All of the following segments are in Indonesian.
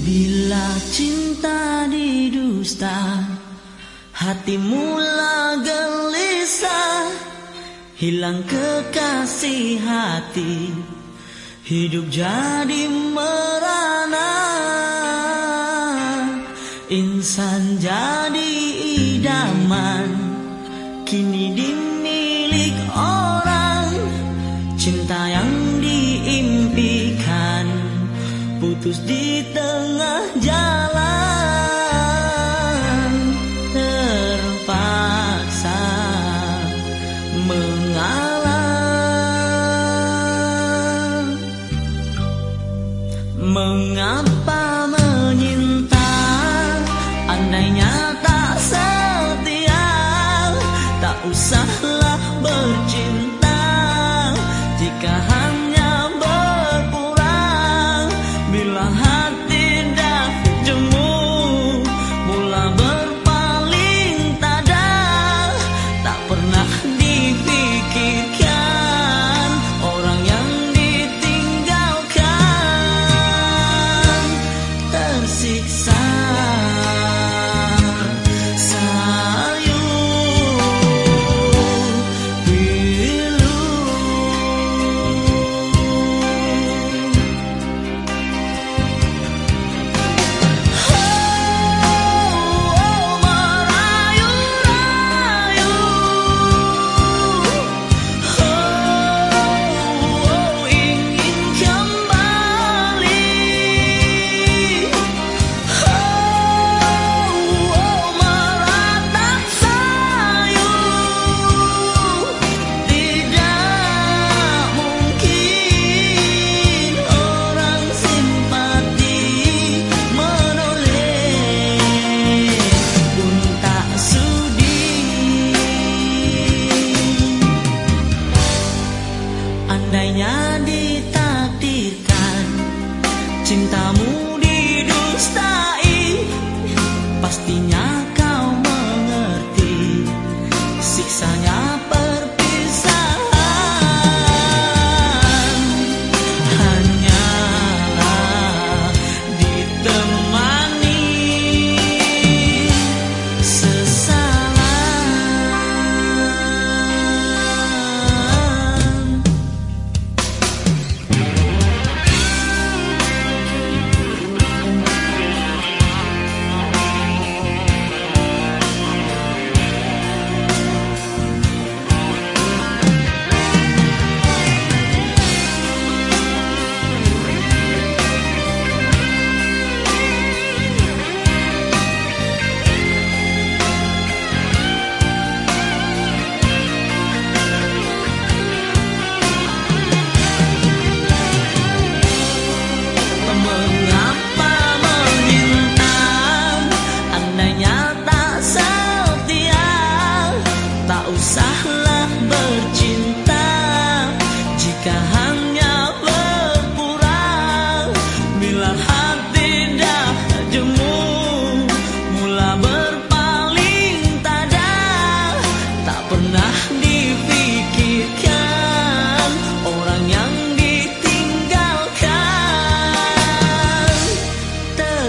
Bila cinta didusta Hati mula gelisah. Hilang kekasih hati Hidup jadi merana. Insan jadi idaman Kini dimilik orang. Cinta yang putus di tengah jalan terpaksa mengalah. Mengapa menyinta? Andainya tak setia tak usahlah bercinta. Jika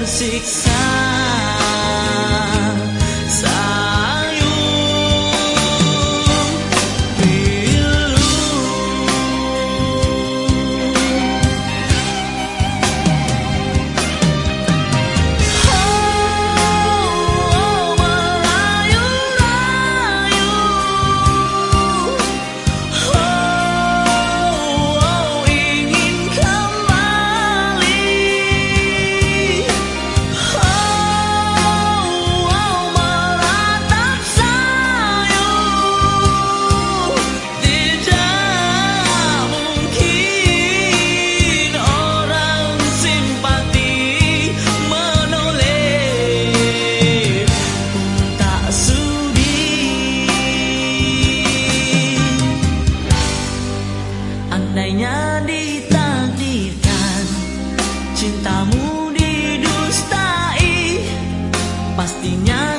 perfeição. hatinya.